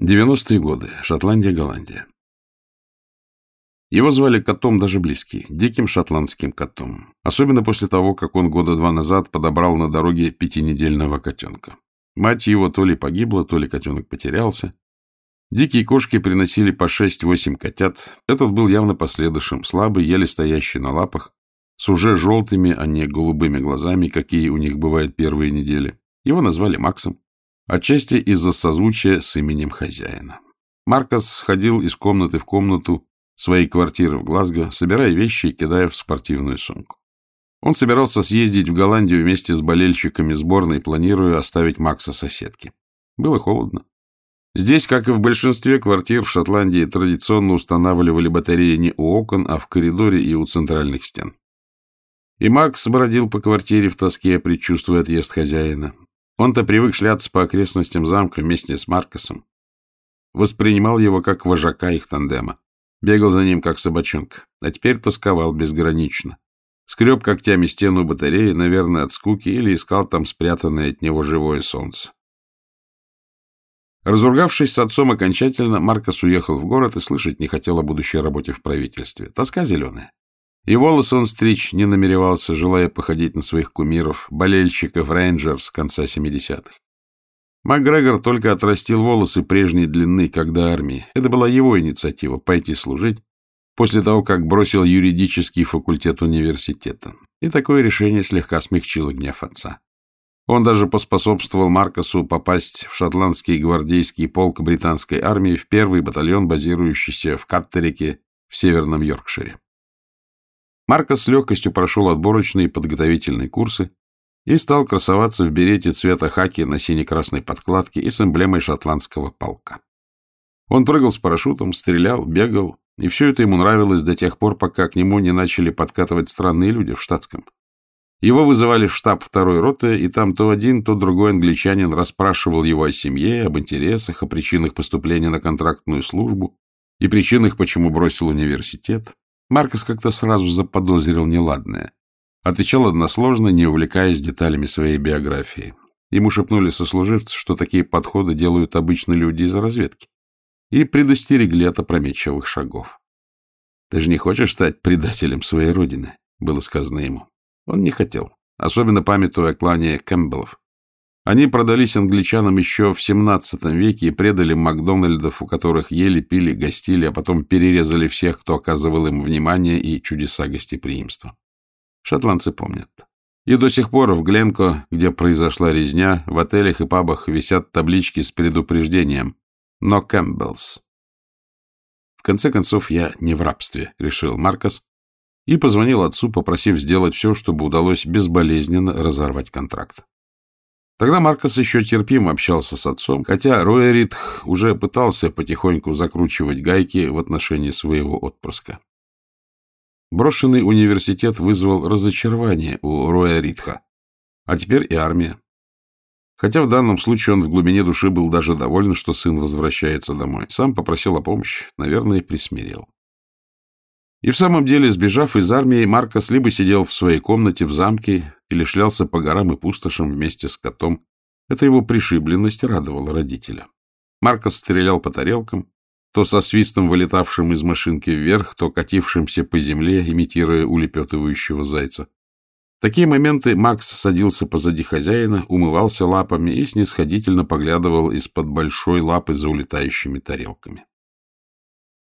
Девяностые годы. Шотландия, Голландия. Его звали котом даже близкий, диким шотландским котом. Особенно после того, как он года два назад подобрал на дороге пятинедельного котенка. Мать его то ли погибла, то ли котенок потерялся. Дикие кошки приносили по шесть-восемь котят. Этот был явно последующим, слабый, еле стоящий на лапах, с уже желтыми, а не голубыми глазами, какие у них бывают первые недели. Его назвали Максом отчасти из-за созвучия с именем хозяина. Маркос ходил из комнаты в комнату своей квартиры в Глазго, собирая вещи и кидая в спортивную сумку. Он собирался съездить в Голландию вместе с болельщиками сборной, планируя оставить Макса соседки. Было холодно. Здесь, как и в большинстве квартир в Шотландии, традиционно устанавливали батареи не у окон, а в коридоре и у центральных стен. И Макс бродил по квартире в тоске, предчувствуя отъезд хозяина. Он-то привык шляться по окрестностям замка вместе с Маркосом. Воспринимал его как вожака их тандема. Бегал за ним, как собачонка. А теперь тосковал безгранично. Скреб когтями стену батареи, наверное, от скуки, или искал там спрятанное от него живое солнце. Разругавшись с отцом окончательно, Маркос уехал в город и слышать не хотел о будущей работе в правительстве. Тоска зеленая. И волосы он стричь не намеревался, желая походить на своих кумиров, болельщиков Рейнджерс конца 70-х. МакГрегор только отрастил волосы прежней длины, когда армии. Это была его инициатива — пойти служить, после того, как бросил юридический факультет университета. И такое решение слегка смягчило гнев отца. Он даже поспособствовал Маркосу попасть в шотландский гвардейский полк британской армии в первый батальон, базирующийся в Каттерике в Северном Йоркшире. Марко с легкостью прошел отборочные подготовительные курсы и стал красоваться в берете цвета хаки на сине-красной подкладке и с эмблемой шотландского полка. Он прыгал с парашютом, стрелял, бегал, и все это ему нравилось до тех пор, пока к нему не начали подкатывать странные люди в штатском. Его вызывали в штаб второй роты, и там то один, то другой англичанин расспрашивал его о семье, об интересах, о причинах поступления на контрактную службу и причинах, почему бросил университет. Маркос как-то сразу заподозрил неладное. Отвечал односложно, не увлекаясь деталями своей биографии. Ему шепнули сослуживцы, что такие подходы делают обычно люди из разведки, и предостерегли от опрометчивых шагов. — Ты же не хочешь стать предателем своей родины? — было сказано ему. Он не хотел, особенно памятуя о клане Кэмпбеллов. Они продались англичанам еще в XVII веке и предали Макдональдов, у которых ели, пили, гостили, а потом перерезали всех, кто оказывал им внимание и чудеса гостеприимства. Шотландцы помнят. И до сих пор в Гленко, где произошла резня, в отелях и пабах висят таблички с предупреждением «No Campbells». В конце концов, я не в рабстве, решил Маркос, и позвонил отцу, попросив сделать все, чтобы удалось безболезненно разорвать контракт. Тогда Маркос еще терпимо общался с отцом, хотя Роэритх уже пытался потихоньку закручивать гайки в отношении своего отпрыска. Брошенный университет вызвал разочарование у Роэритха, а теперь и армия. Хотя в данном случае он в глубине души был даже доволен, что сын возвращается домой. Сам попросил о помощи, наверное, присмирел. И в самом деле, сбежав из армии, Маркос либо сидел в своей комнате в замке или шлялся по горам и пустошам вместе с котом. Это его пришибленность радовала родителя. Маркос стрелял по тарелкам, то со свистом, вылетавшим из машинки вверх, то катившимся по земле, имитируя улепетывающего зайца. В такие моменты Макс садился позади хозяина, умывался лапами и снисходительно поглядывал из-под большой лапы за улетающими тарелками.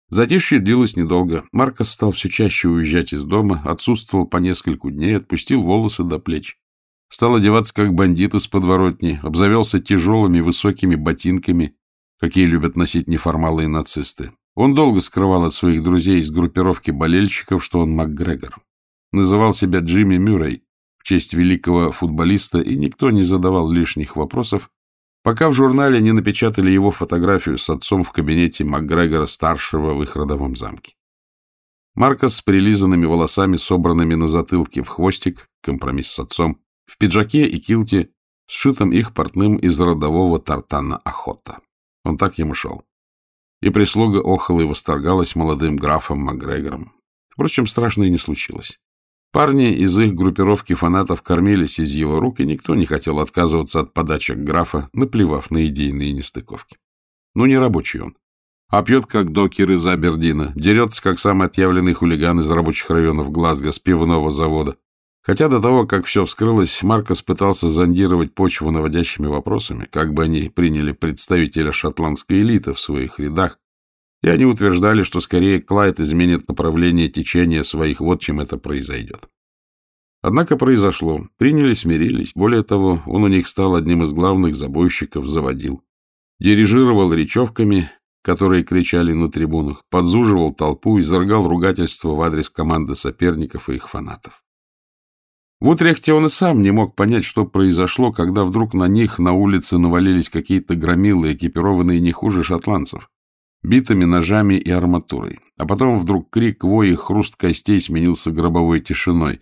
Затишье длилось недолго. Маркос стал все чаще уезжать из дома, отсутствовал по нескольку дней, отпустил волосы до плеч. Стал одеваться как бандит из подворотни, обзавелся тяжелыми высокими ботинками, какие любят носить неформалы и нацисты. Он долго скрывал от своих друзей из группировки болельщиков, что он МакГрегор. Называл себя Джимми Мюррей в честь великого футболиста, и никто не задавал лишних вопросов, пока в журнале не напечатали его фотографию с отцом в кабинете МакГрегора-старшего в их родовом замке. Маркос с прилизанными волосами, собранными на затылке в хвостик, компромисс с отцом, в пиджаке и килте, сшитым их портным из родового тартана охота. Он так ему шел. И прислуга охала и восторгалась молодым графом МакГрегором. Впрочем, страшно и не случилось. Парни из их группировки фанатов кормились из его рук, и никто не хотел отказываться от подачек графа, наплевав на идейные нестыковки. Ну, не рабочий он. А пьет, как докер из Абердина, дерется, как самый отъявленный хулиган из рабочих районов Глазго с пивного завода. Хотя до того, как все вскрылось, Маркос пытался зондировать почву наводящими вопросами, как бы они приняли представителя шотландской элиты в своих рядах, и они утверждали, что скорее Клайд изменит направление течения своих вод, чем это произойдет. Однако произошло. Приняли, смирились. Более того, он у них стал одним из главных забойщиков, заводил. Дирижировал речевками, которые кричали на трибунах, подзуживал толпу и заргал ругательство в адрес команды соперников и их фанатов. В Утрехте он и сам не мог понять, что произошло, когда вдруг на них на улице навалились какие-то громилы, экипированные не хуже шотландцев, битыми ножами и арматурой. А потом вдруг крик, вой и хруст костей сменился гробовой тишиной.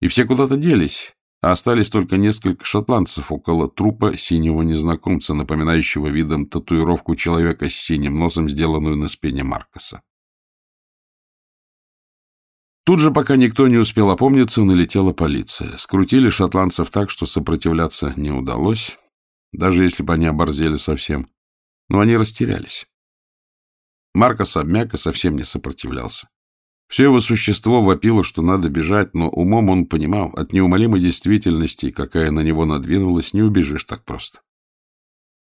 И все куда-то делись, а остались только несколько шотландцев около трупа синего незнакомца, напоминающего видом татуировку человека с синим носом, сделанную на спине Маркоса. Тут же, пока никто не успел опомниться, налетела полиция. Скрутили шотландцев так, что сопротивляться не удалось, даже если бы они оборзели совсем. Но они растерялись. Маркос обмяк и совсем не сопротивлялся. Все его существо вопило, что надо бежать, но умом он понимал, от неумолимой действительности, какая на него надвинулась, не убежишь так просто.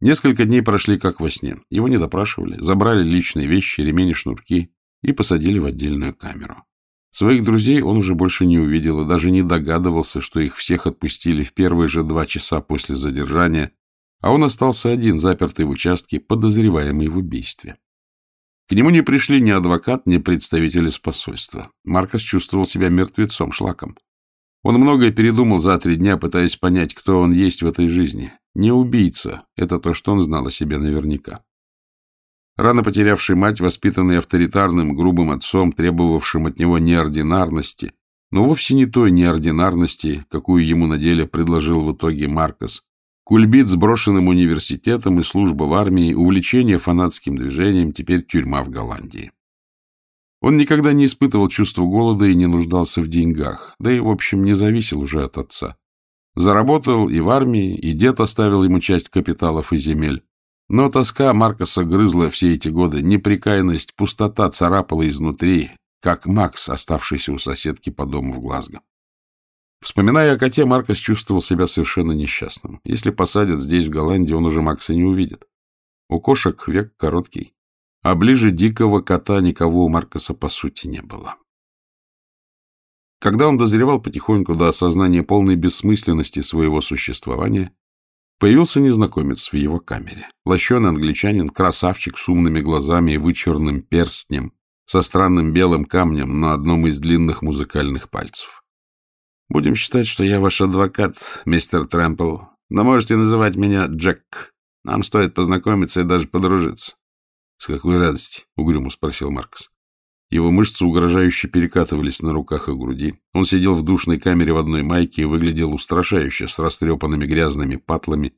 Несколько дней прошли как во сне. Его не допрашивали, забрали личные вещи, ремень и шнурки и посадили в отдельную камеру. Своих друзей он уже больше не увидел и даже не догадывался, что их всех отпустили в первые же два часа после задержания, а он остался один, запертый в участке, подозреваемый в убийстве. К нему не пришли ни адвокат, ни представители с посольства. Маркос чувствовал себя мертвецом, шлаком. Он многое передумал за три дня, пытаясь понять, кто он есть в этой жизни. Не убийца — это то, что он знал о себе наверняка. Рано потерявший мать, воспитанный авторитарным, грубым отцом, требовавшим от него неординарности, но вовсе не той неординарности, какую ему на деле предложил в итоге Маркос. Кульбит с брошенным университетом и служба в армии, увлечение фанатским движением, теперь тюрьма в Голландии. Он никогда не испытывал чувства голода и не нуждался в деньгах, да и, в общем, не зависел уже от отца. Заработал и в армии, и дед оставил ему часть капиталов и земель. Но тоска Маркоса грызла все эти годы, неприкаянность, пустота царапала изнутри, как Макс, оставшийся у соседки по дому в Глазго. Вспоминая о коте, Маркос чувствовал себя совершенно несчастным. Если посадят здесь, в Голландии, он уже Макса не увидит. У кошек век короткий, а ближе дикого кота никого у Маркоса по сути не было. Когда он дозревал потихоньку до осознания полной бессмысленности своего существования, Появился незнакомец в его камере. Лощеный англичанин, красавчик с умными глазами и вычурным перстнем, со странным белым камнем на одном из длинных музыкальных пальцев. «Будем считать, что я ваш адвокат, мистер Трэмпл, но можете называть меня Джек. Нам стоит познакомиться и даже подружиться». «С какой радости?» — угрюмо спросил Маркс. Его мышцы угрожающе перекатывались на руках и груди. Он сидел в душной камере в одной майке и выглядел устрашающе, с растрепанными грязными патлами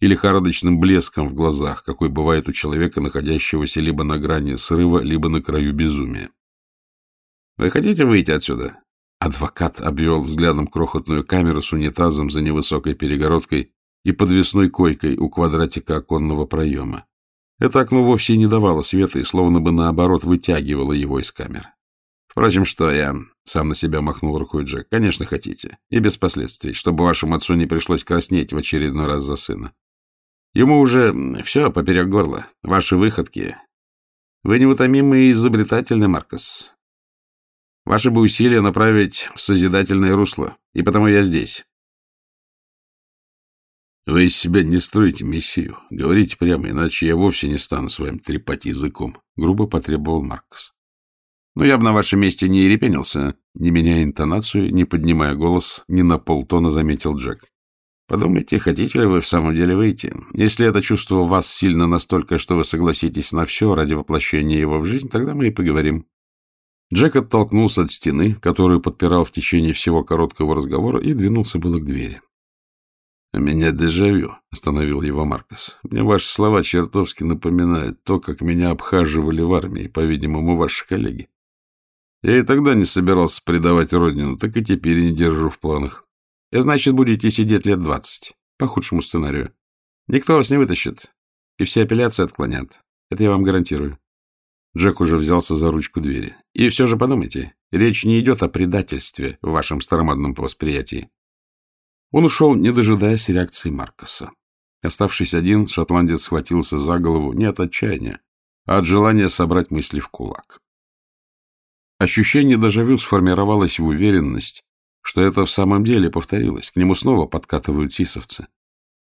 и лихорадочным блеском в глазах, какой бывает у человека, находящегося либо на грани срыва, либо на краю безумия. «Вы хотите выйти отсюда?» Адвокат обвел взглядом крохотную камеру с унитазом за невысокой перегородкой и подвесной койкой у квадратика оконного проема. Это окно вовсе не давало света и словно бы наоборот вытягивало его из камеры. Впрочем, что я... Сам на себя махнул рукой Джек. Конечно, хотите. И без последствий, чтобы вашему отцу не пришлось краснеть в очередной раз за сына. Ему уже все поперек горла. Ваши выходки. Вы неутомимый и изобретательный, Маркос. Ваши бы усилия направить в созидательное русло. И потому я здесь. Вы из себя не строите мессию. Говорите прямо, иначе я вовсе не стану с вами трепать языком. Грубо потребовал Маркс. Но я бы на вашем месте не ерепенился, не меняя интонацию, не поднимая голос, ни на полтона заметил Джек. Подумайте, хотите ли вы в самом деле выйти? Если это чувство вас сильно настолько, что вы согласитесь на все ради воплощения его в жизнь, тогда мы и поговорим. Джек оттолкнулся от стены, которую подпирал в течение всего короткого разговора, и двинулся было к двери. — Меня дежавю, — остановил его Маркос. — Мне ваши слова чертовски напоминают то, как меня обхаживали в армии, по-видимому, ваши коллеги. Я и тогда не собирался предавать родину, так и теперь не держу в планах. И, значит, будете сидеть лет двадцать, по худшему сценарию. Никто вас не вытащит, и все апелляции отклонят. Это я вам гарантирую. Джек уже взялся за ручку двери. И все же подумайте, речь не идет о предательстве в вашем старомодном восприятии. Он ушел, не дожидаясь реакции Маркоса. Оставшись один, шотландец схватился за голову не от отчаяния, а от желания собрать мысли в кулак. Ощущение дежавю сформировалось в уверенность, что это в самом деле повторилось. К нему снова подкатывают сисовцы.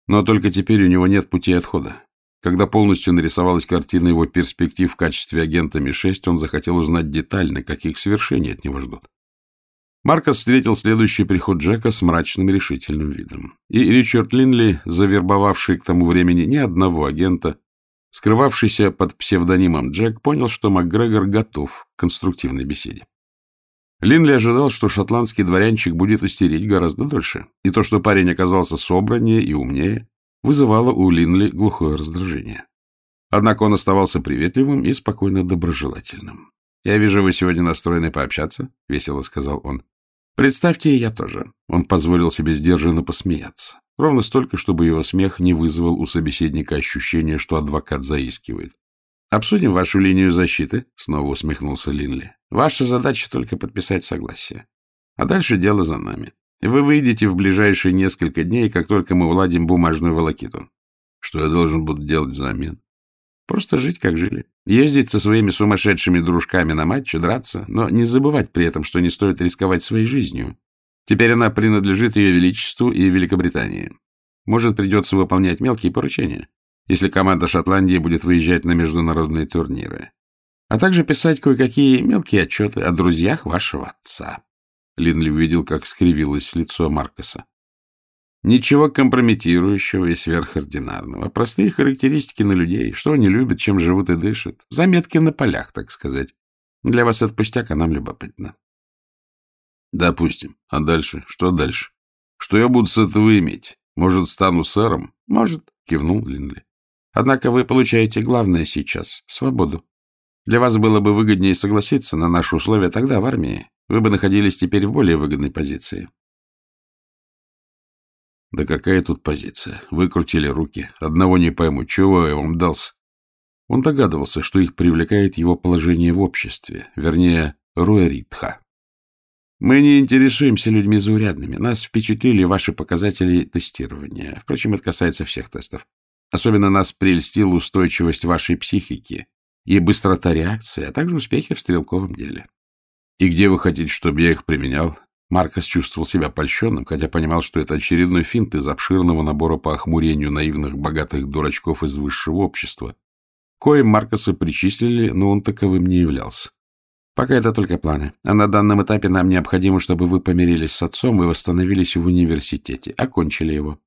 Но только теперь у него нет пути отхода. Когда полностью нарисовалась картина его перспектив в качестве агента Ми-6, он захотел узнать детально, каких свершений от него ждут. Маркос встретил следующий приход Джека с мрачным решительным видом. И Ричард Линли, завербовавший к тому времени ни одного агента, скрывавшийся под псевдонимом Джек, понял, что МакГрегор готов к конструктивной беседе. Линли ожидал, что шотландский дворянчик будет истерить гораздо дольше, и то, что парень оказался собраннее и умнее, вызывало у Линли глухое раздражение. Однако он оставался приветливым и спокойно доброжелательным. — Я вижу, вы сегодня настроены пообщаться, — весело сказал он. — Представьте, я тоже. Он позволил себе сдержанно посмеяться. Ровно столько, чтобы его смех не вызвал у собеседника ощущения, что адвокат заискивает. — Обсудим вашу линию защиты, — снова усмехнулся Линли. — Ваша задача только подписать согласие. А дальше дело за нами. Вы выйдете в ближайшие несколько дней, как только мы уладим бумажную волокиту. Что я должен буду делать взамен? Просто жить, как жили. Ездить со своими сумасшедшими дружками на матчи, драться, но не забывать при этом, что не стоит рисковать своей жизнью. Теперь она принадлежит ее величеству и Великобритании. Может, придется выполнять мелкие поручения если команда Шотландии будет выезжать на международные турниры, а также писать кое-какие мелкие отчеты о друзьях вашего отца. Линли увидел, как скривилось лицо Маркоса. Ничего компрометирующего и сверхординарного. Простые характеристики на людей, что они любят, чем живут и дышат. Заметки на полях, так сказать. Для вас это пустяк, а нам любопытно. Допустим. А дальше? Что дальше? Что я буду с этого иметь? Может, стану сэром? Может, кивнул Линли. Однако вы получаете главное сейчас — свободу. Для вас было бы выгоднее согласиться на наши условия тогда в армии. Вы бы находились теперь в более выгодной позиции. Да какая тут позиция? Выкрутили руки. Одного не пойму, чего я вам дался? Он догадывался, что их привлекает его положение в обществе, вернее, руэритха. Мы не интересуемся людьми заурядными. Нас впечатлили ваши показатели тестирования. Впрочем, это касается всех тестов. Особенно нас прельстила устойчивость вашей психики и быстрота реакции, а также успехи в стрелковом деле. И где вы хотите, чтобы я их применял? Маркос чувствовал себя польщенным, хотя понимал, что это очередной финт из обширного набора по охмурению наивных богатых дурачков из высшего общества. Коим Маркоса причислили, но он таковым не являлся. Пока это только планы. А на данном этапе нам необходимо, чтобы вы помирились с отцом и восстановились в университете. Окончили его.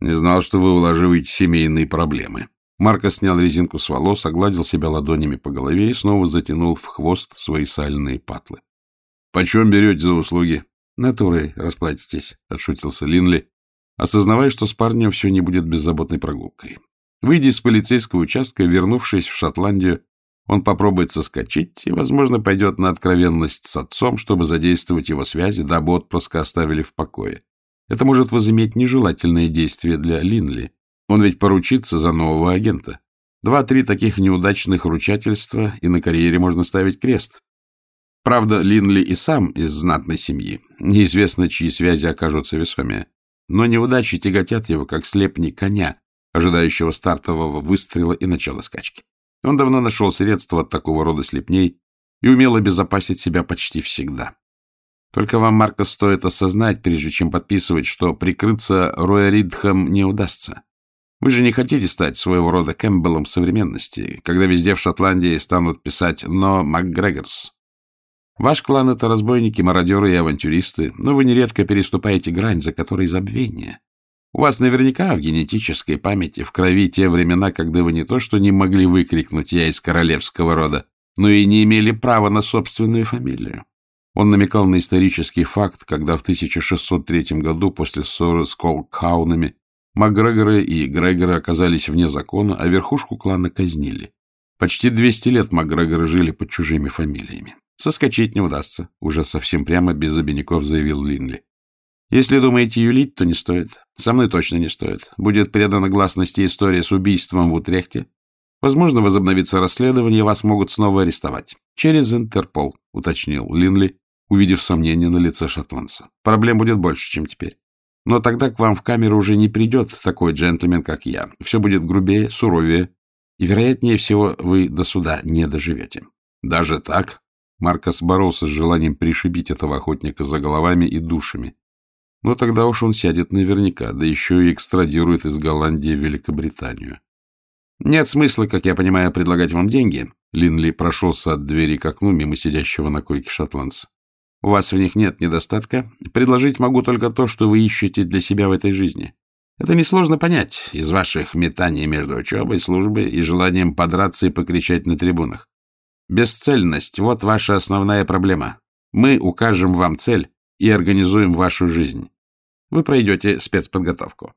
Не знал, что вы улаживаете семейные проблемы. Марко снял резинку с волос, огладил себя ладонями по голове и снова затянул в хвост свои сальные патлы. — Почем берете за услуги? — Натурой расплатитесь, — отшутился Линли, осознавая, что с парнем все не будет беззаботной прогулкой. Выйдя из полицейского участка, вернувшись в Шотландию, он попробует соскочить и, возможно, пойдет на откровенность с отцом, чтобы задействовать его связи, дабы отпрыска оставили в покое. Это может возыметь нежелательное действие для Линли. Он ведь поручится за нового агента. Два-три таких неудачных ручательства, и на карьере можно ставить крест. Правда, Линли и сам из знатной семьи. Неизвестно, чьи связи окажутся весомее. Но неудачи тяготят его, как слепни коня, ожидающего стартового выстрела и начала скачки. Он давно нашел средства от такого рода слепней и умел обезопасить себя почти всегда. Только вам, Марко, стоит осознать, прежде чем подписывать, что прикрыться Рояридхом не удастся. Вы же не хотите стать своего рода Кэмпбеллом современности, когда везде в Шотландии станут писать «Но МакГрегорс». Ваш клан — это разбойники, мародеры и авантюристы, но вы нередко переступаете грань, за которой забвение. У вас наверняка в генетической памяти в крови те времена, когда вы не то что не могли выкрикнуть «я из королевского рода», но и не имели права на собственную фамилию. Он намекал на исторический факт, когда в 1603 году после ссоры с Колкаунами Макгрегоры и Грегоры оказались вне закона, а верхушку клана казнили. Почти 200 лет Макгрегоры жили под чужими фамилиями. Соскочить не удастся, уже совсем прямо без обиняков заявил Линли. Если думаете юлить, то не стоит. Со мной точно не стоит. Будет предана гласности история с убийством в Утрехте, Возможно, возобновится расследование, вас могут снова арестовать. Через Интерпол, уточнил Линли, увидев сомнение на лице шотландца. Проблем будет больше, чем теперь. Но тогда к вам в камеру уже не придет такой джентльмен, как я. Все будет грубее, суровее, и, вероятнее всего, вы до суда не доживете. Даже так? Маркос боролся с желанием пришибить этого охотника за головами и душами. Но тогда уж он сядет наверняка, да еще и экстрадирует из Голландии в Великобританию. Нет смысла, как я понимаю, предлагать вам деньги. Линли прошелся от двери к окну мимо сидящего на койке шотландца. У вас в них нет недостатка. Предложить могу только то, что вы ищете для себя в этой жизни. Это несложно понять из ваших метаний между учебой, службой и желанием подраться и покричать на трибунах. Бесцельность — вот ваша основная проблема. Мы укажем вам цель и организуем вашу жизнь. Вы пройдете спецподготовку.